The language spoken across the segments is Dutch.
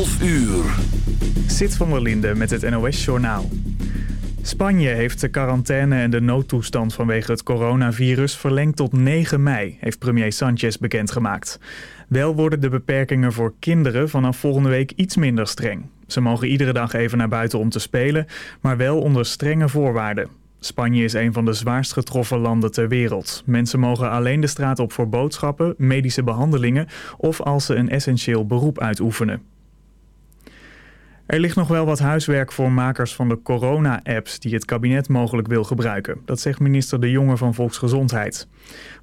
12 uur. Zit van der Linde met het NOS-journaal. Spanje heeft de quarantaine en de noodtoestand vanwege het coronavirus verlengd tot 9 mei, heeft premier Sanchez bekendgemaakt. Wel worden de beperkingen voor kinderen vanaf volgende week iets minder streng. Ze mogen iedere dag even naar buiten om te spelen, maar wel onder strenge voorwaarden. Spanje is een van de zwaarst getroffen landen ter wereld. Mensen mogen alleen de straat op voor boodschappen, medische behandelingen of als ze een essentieel beroep uitoefenen. Er ligt nog wel wat huiswerk voor makers van de corona-apps die het kabinet mogelijk wil gebruiken. Dat zegt minister De Jonge van Volksgezondheid.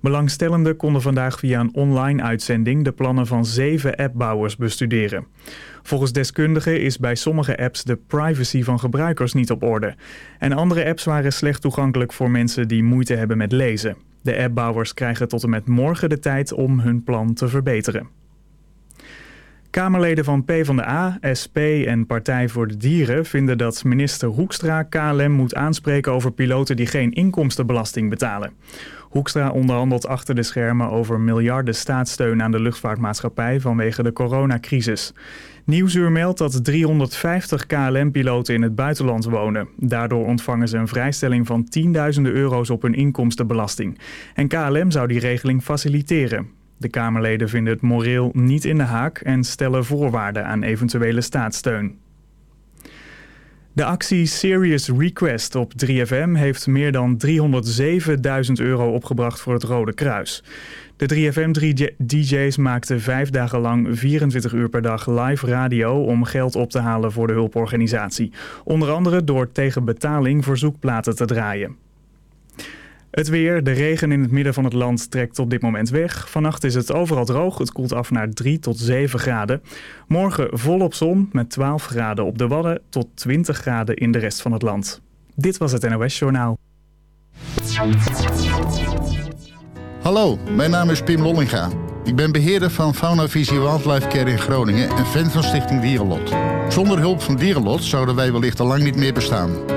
Belangstellenden konden vandaag via een online uitzending de plannen van zeven appbouwers bestuderen. Volgens deskundigen is bij sommige apps de privacy van gebruikers niet op orde. En andere apps waren slecht toegankelijk voor mensen die moeite hebben met lezen. De appbouwers krijgen tot en met morgen de tijd om hun plan te verbeteren. Kamerleden van PvdA, SP en Partij voor de Dieren vinden dat minister Hoekstra KLM moet aanspreken over piloten die geen inkomstenbelasting betalen. Hoekstra onderhandelt achter de schermen over miljarden staatssteun aan de luchtvaartmaatschappij vanwege de coronacrisis. Nieuwsuur meldt dat 350 KLM-piloten in het buitenland wonen. Daardoor ontvangen ze een vrijstelling van tienduizenden euro's op hun inkomstenbelasting. En KLM zou die regeling faciliteren. De Kamerleden vinden het moreel niet in de haak en stellen voorwaarden aan eventuele staatssteun. De actie Serious Request op 3FM heeft meer dan 307.000 euro opgebracht voor het Rode Kruis. De 3FM-DJ's maakten vijf dagen lang 24 uur per dag live radio om geld op te halen voor de hulporganisatie. Onder andere door tegen betaling verzoekplaten te draaien. Het weer, de regen in het midden van het land trekt op dit moment weg. Vannacht is het overal droog, het koelt af naar 3 tot 7 graden. Morgen volop zon met 12 graden op de Wadden tot 20 graden in de rest van het land. Dit was het NOS Journaal. Hallo, mijn naam is Pim Lollinga. Ik ben beheerder van Fauna Visie Wildlife Care in Groningen en fan van Stichting Dierenlot. Zonder hulp van Dierenlot zouden wij wellicht al lang niet meer bestaan.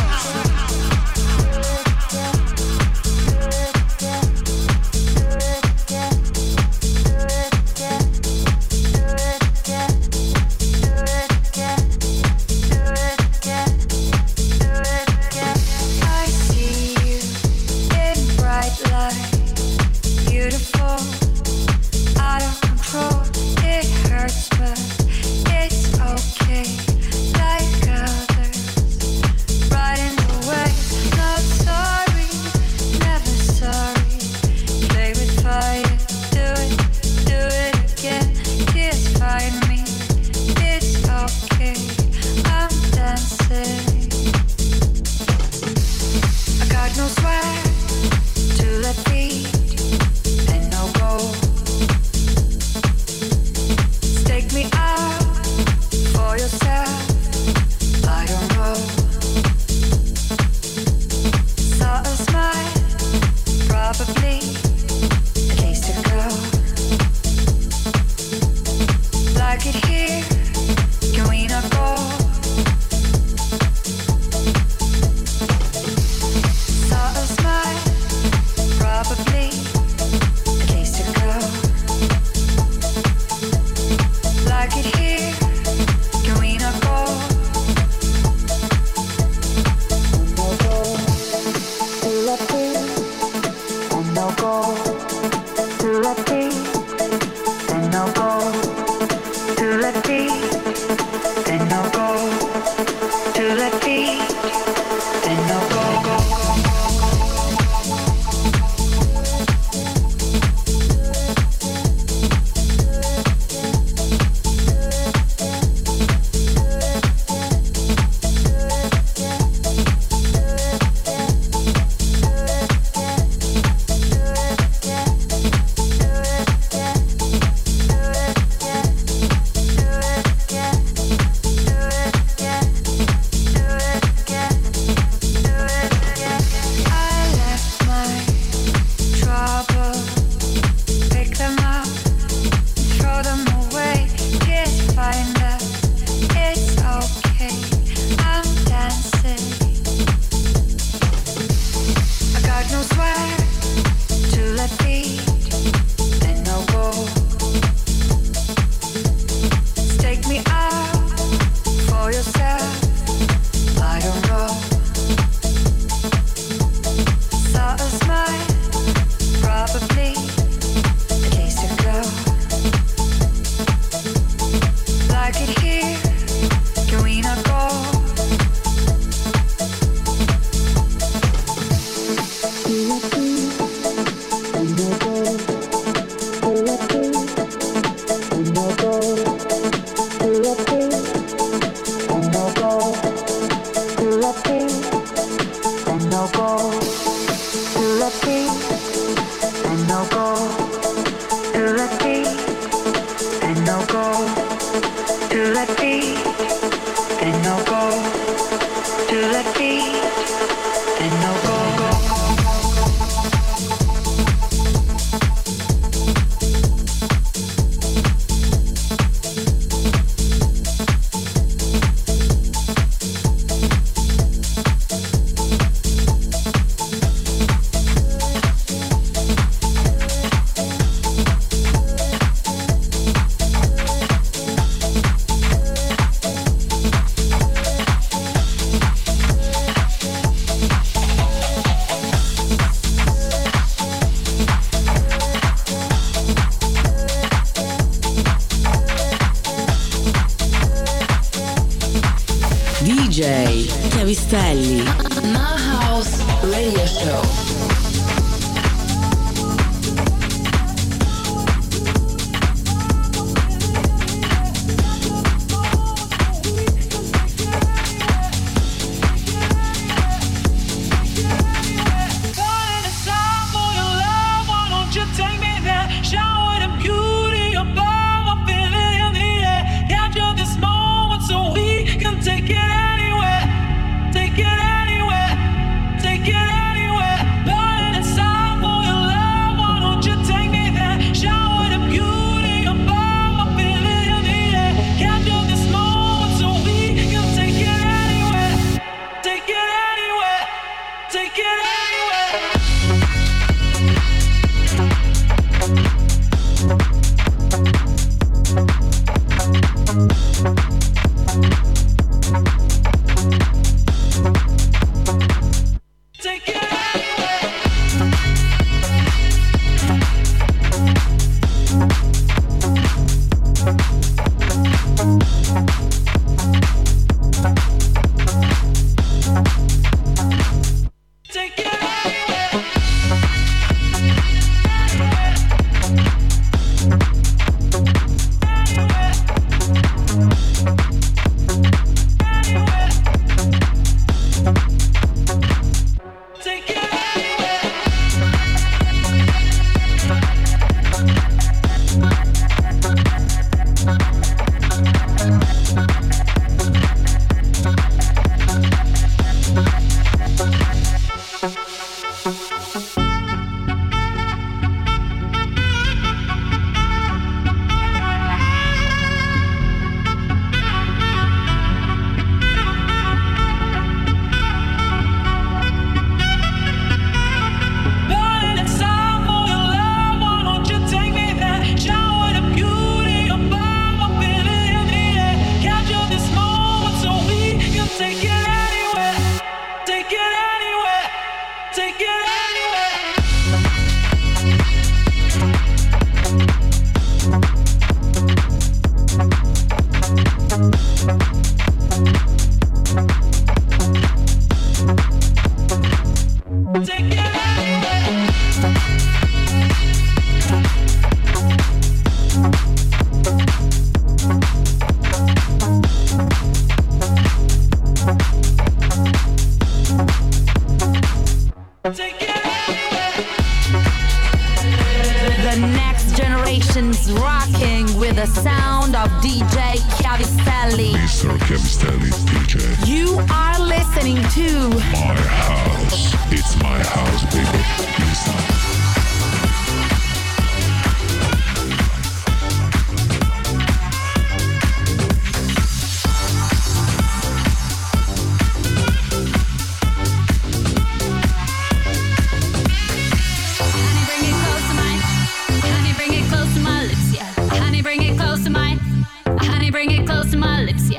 Honey, bring it close to my lips,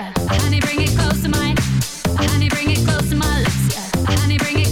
mine. Honey, bring it close to my lips. Yeah. Honey, bring it.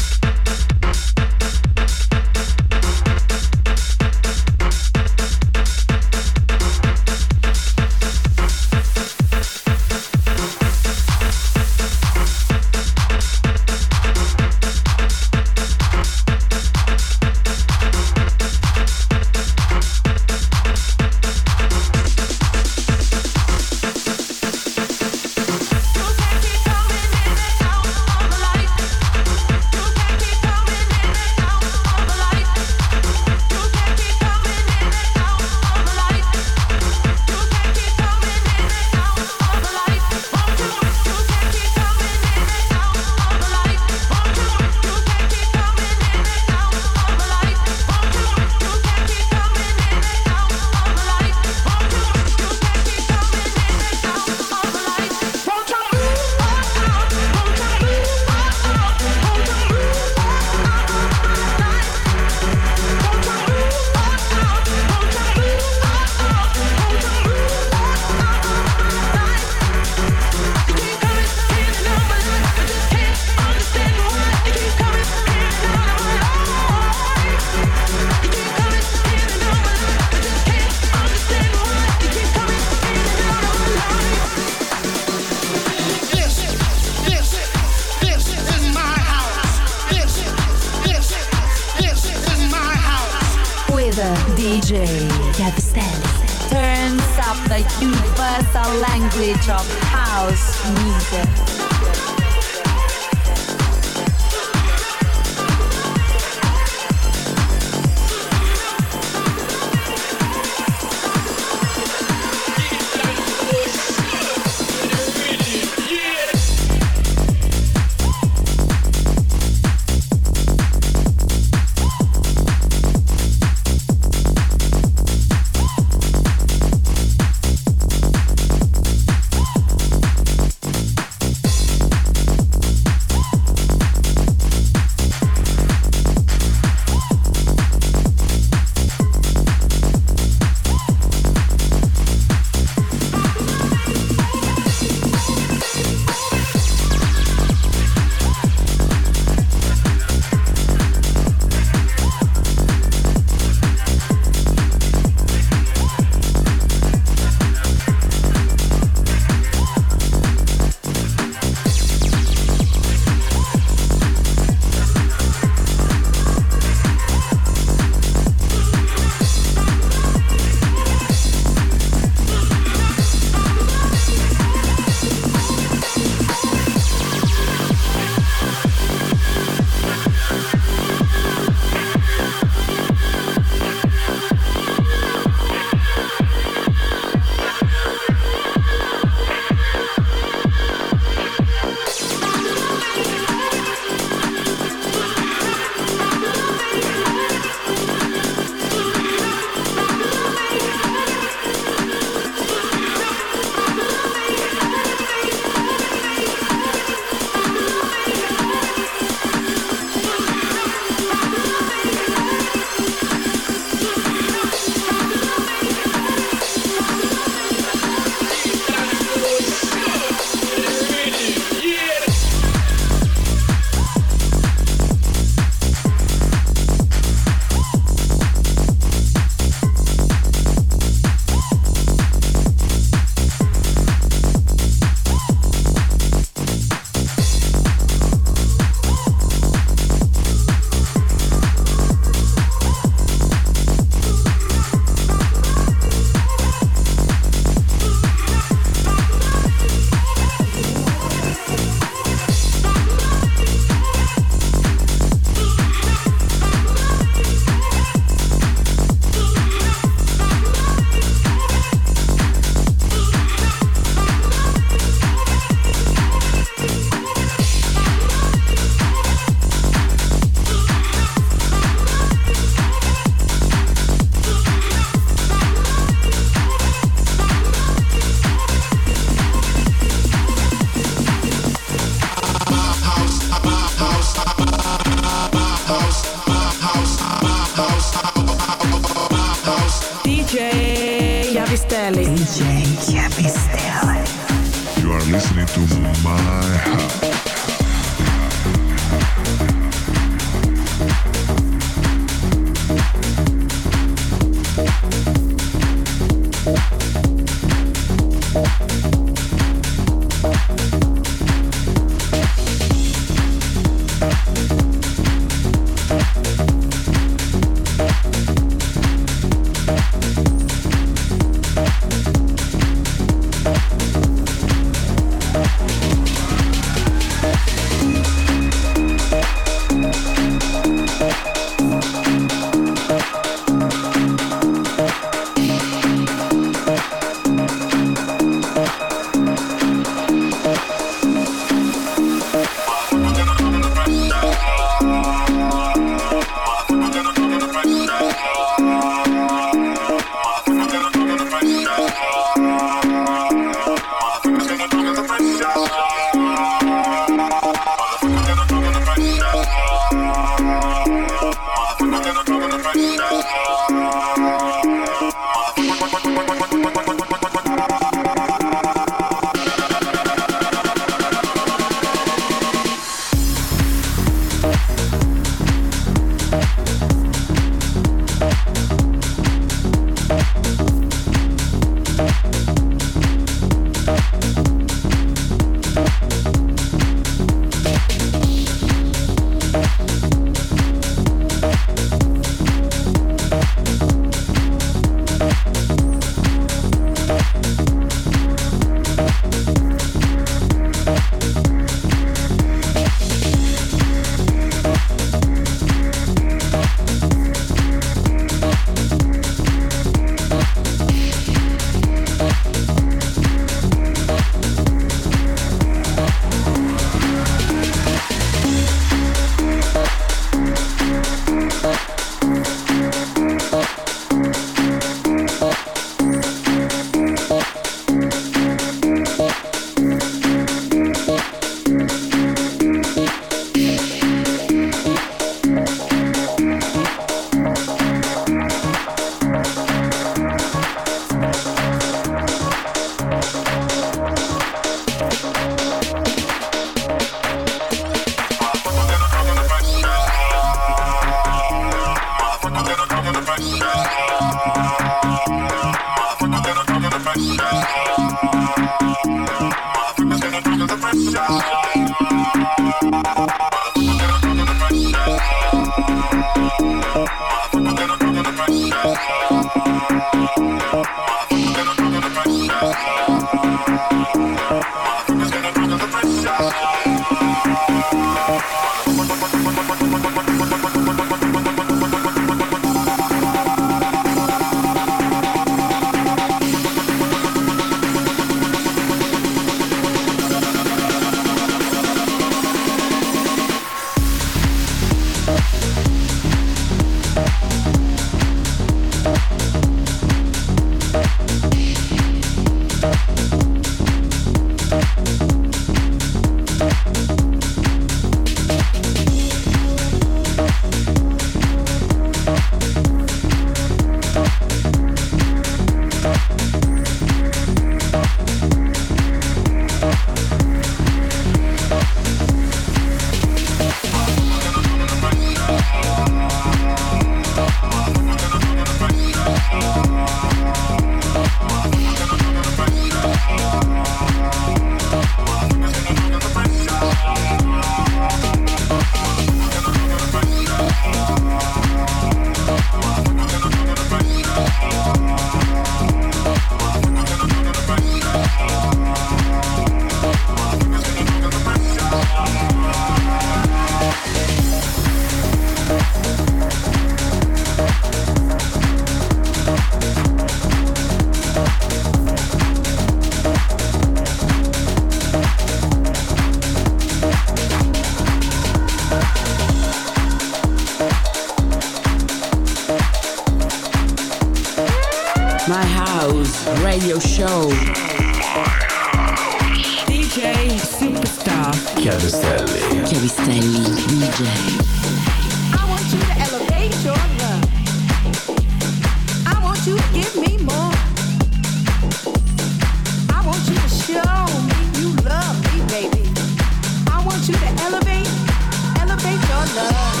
our love.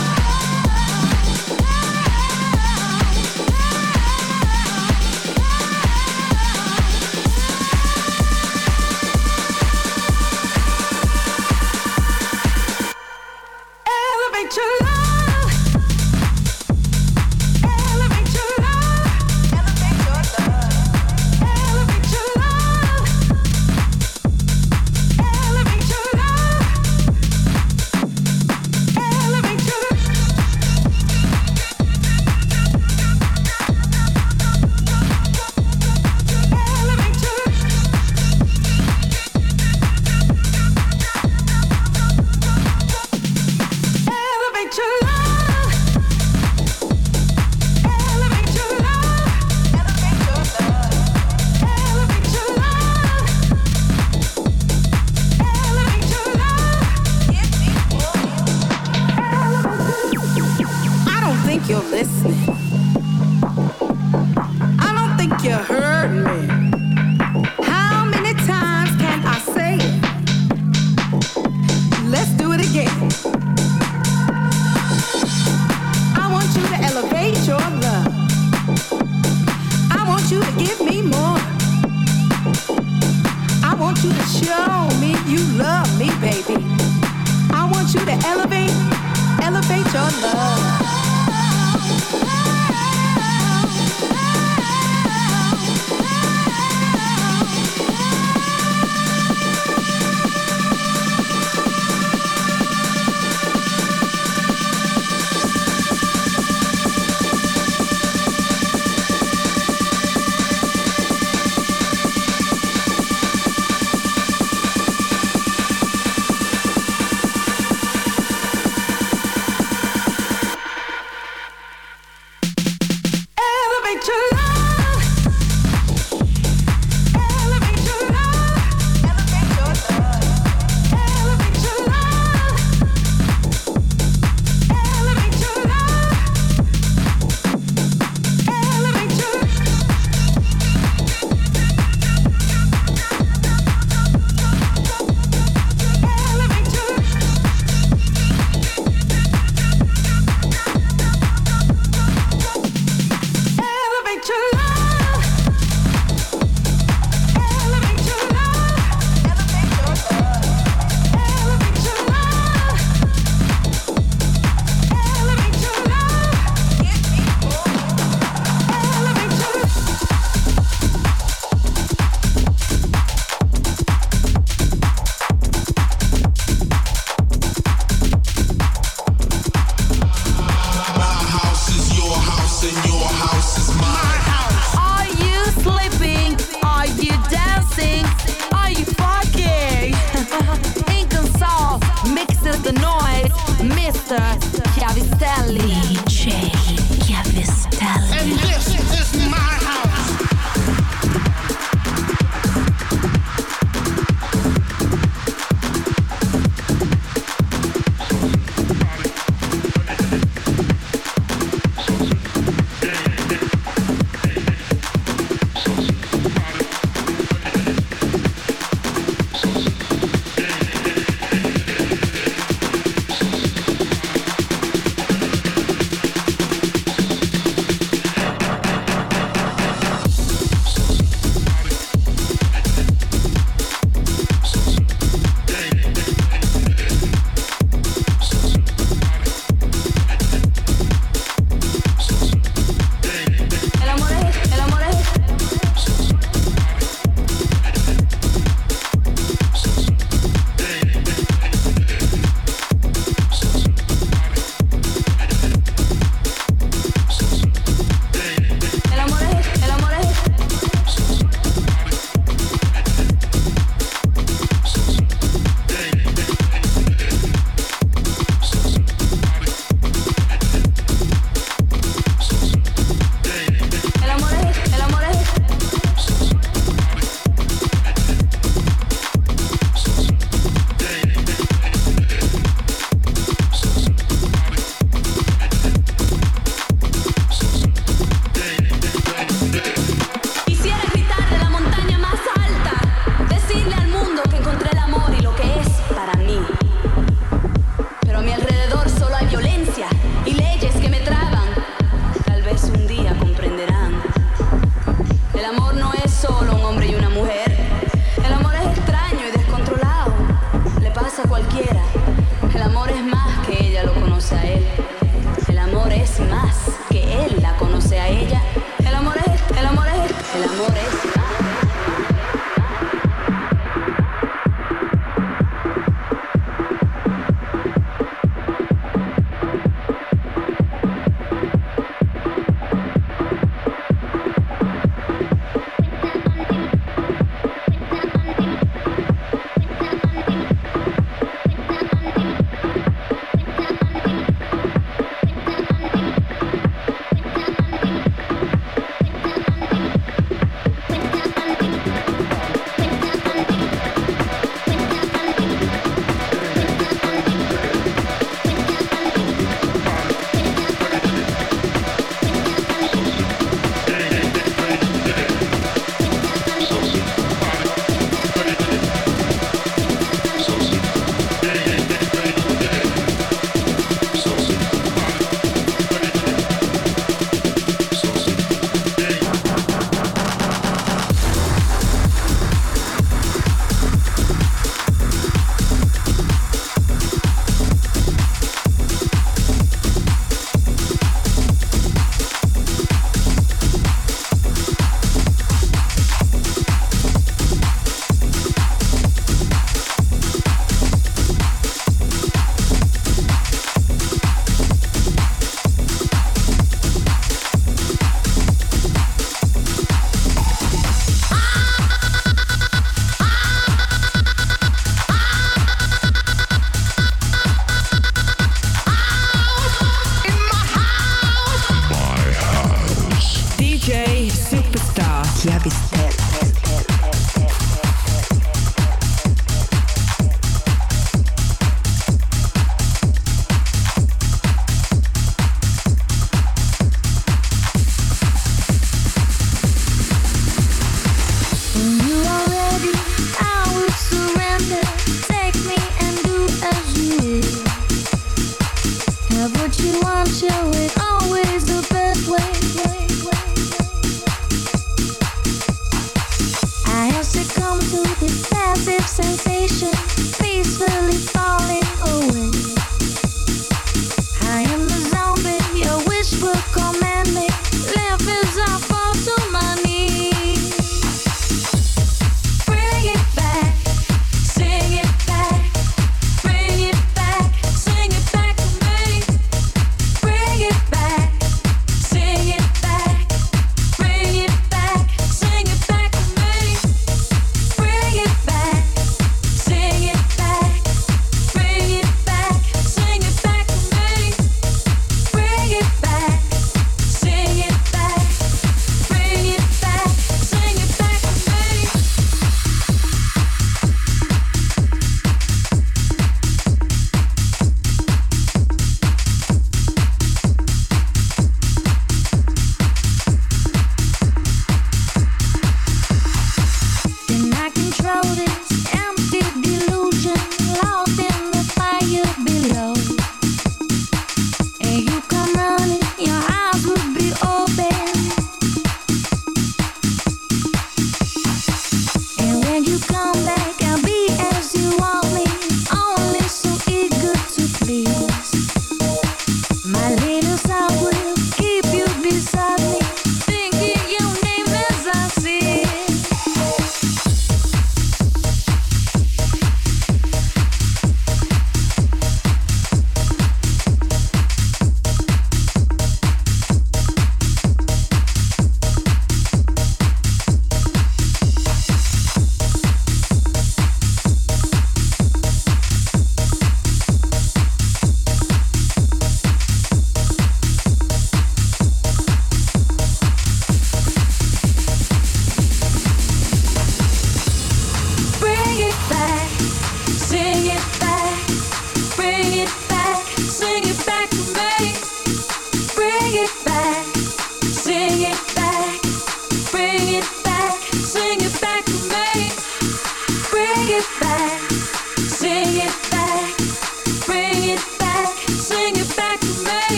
you want you with all.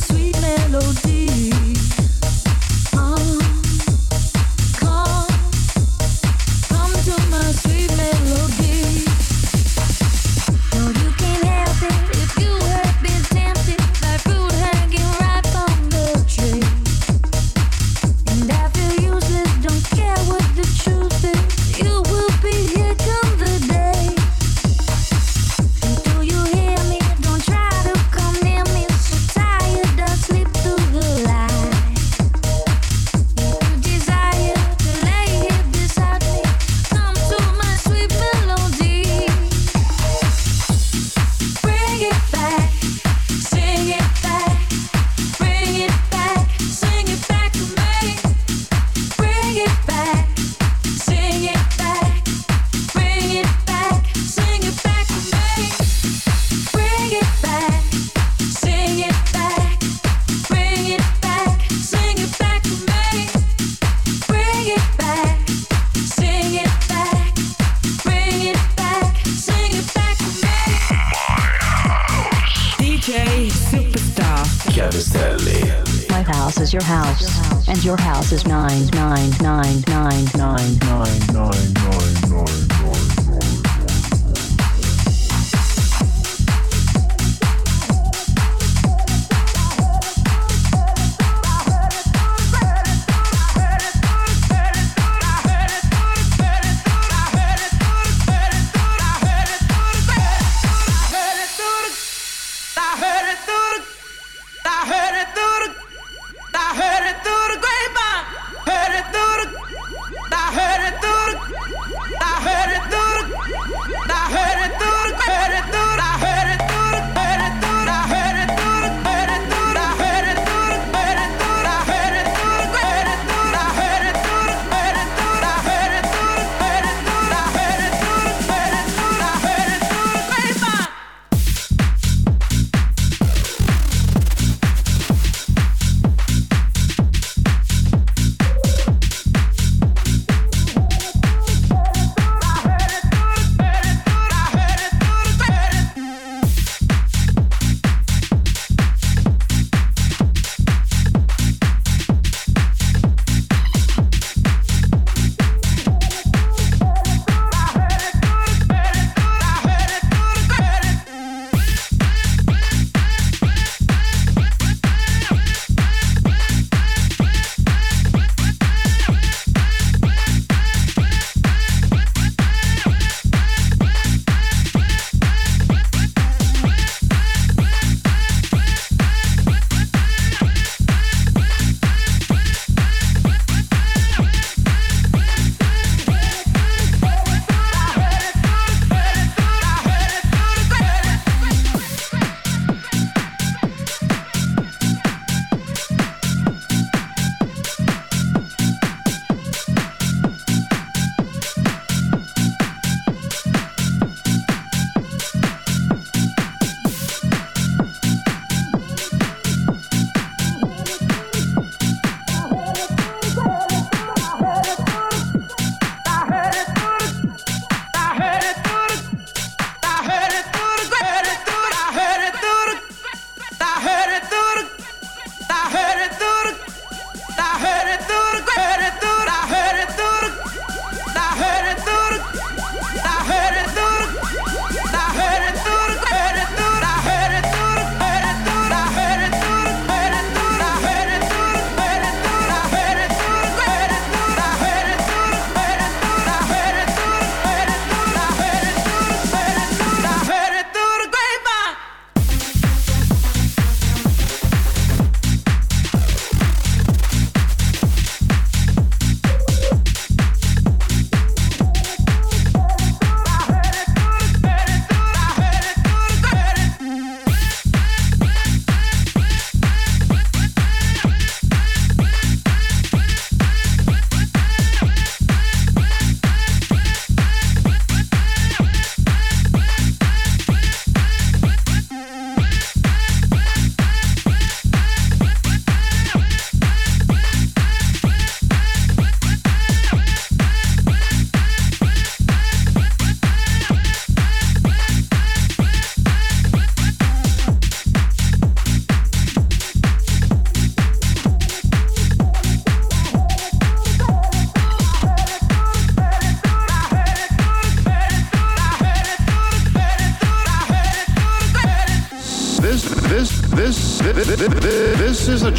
Sweet melody.